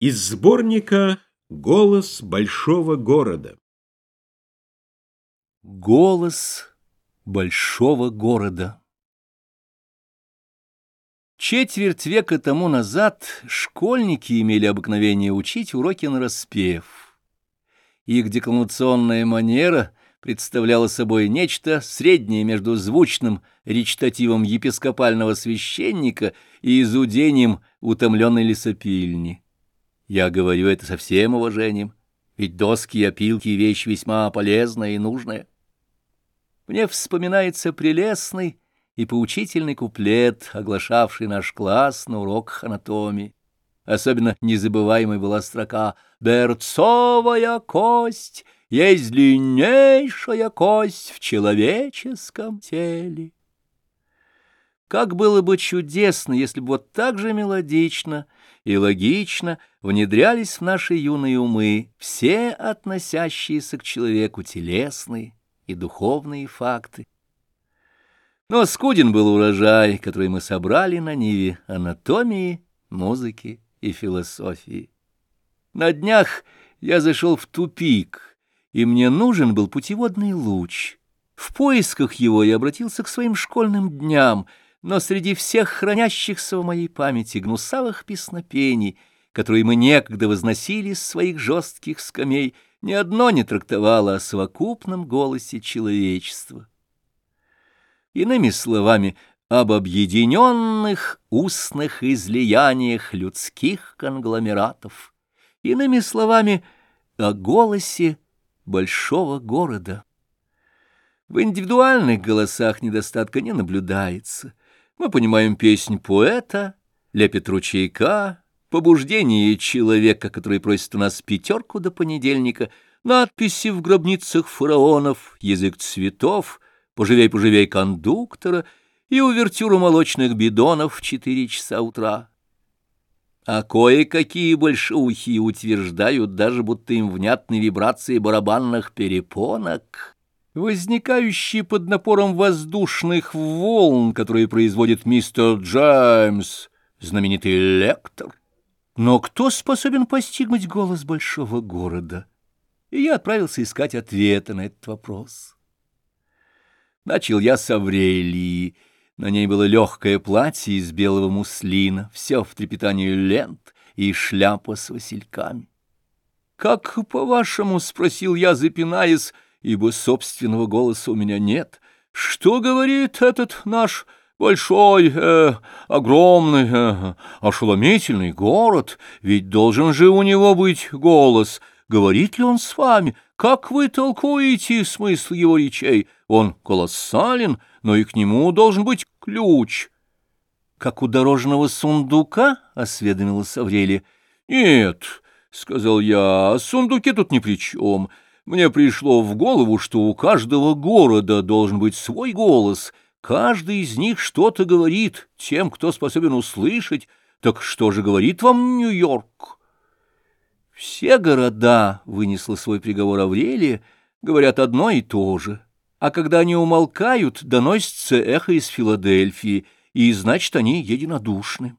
Из сборника «Голос большого города». Голос большого города. Четверть века тому назад школьники имели обыкновение учить уроки на распев. Их декламационная манера представляла собой нечто среднее между звучным речитативом епископального священника и изудением утомленной лесопильни. Я говорю это со всем уважением, ведь доски и опилки — вещь весьма полезная и нужная. Мне вспоминается прелестный и поучительный куплет, оглашавший наш класс на уроках анатомии. Особенно незабываемой была строка «Берцовая кость есть длиннейшая кость в человеческом теле». Как было бы чудесно, если бы вот так же мелодично и логично внедрялись в наши юные умы все относящиеся к человеку телесные и духовные факты. Но скуден был урожай, который мы собрали на ниве анатомии, музыки и философии. На днях я зашел в тупик, и мне нужен был путеводный луч. В поисках его я обратился к своим школьным дням — но среди всех хранящихся в моей памяти гнусавых песнопений, которые мы некогда возносили с своих жестких скамей, ни одно не трактовало о совокупном голосе человечества. Иными словами, об объединенных устных излияниях людских конгломератов, иными словами, о голосе большого города. В индивидуальных голосах недостатка не наблюдается — мы понимаем песнь поэта, лепет ручейка, побуждение человека, который просит у нас пятерку до понедельника, надписи в гробницах фараонов, язык цветов, поживей-поживей кондуктора и увертюру молочных бидонов в четыре часа утра. А кое-какие большеухие утверждают даже, будто им внятны вибрации барабанных перепонок возникающие под напором воздушных волн, которые производит мистер Джеймс, знаменитый лектор. Но кто способен постигнуть голос большого города? И я отправился искать ответа на этот вопрос. Начал я с Аврелии. На ней было легкое платье из белого муслина, все в трепетании лент и шляпа с васильками. «Как, по-вашему?» — спросил я, запинаясь, — ибо собственного голоса у меня нет. Что говорит этот наш большой, э, огромный, э, ошеломительный город? Ведь должен же у него быть голос. Говорит ли он с вами? Как вы толкуете смысл его речей? Он колоссален, но и к нему должен быть ключ. — Как у дорожного сундука? — осведомилась Аврелия. — Нет, — сказал я, — сундуки тут ни при чем. — мне пришло в голову, что у каждого города должен быть свой голос, каждый из них что-то говорит тем, кто способен услышать. Так что же говорит вам Нью-Йорк? Все города, — вынесла свой приговор Аврелия, — говорят одно и то же. А когда они умолкают, доносится эхо из Филадельфии, и, значит, они единодушны.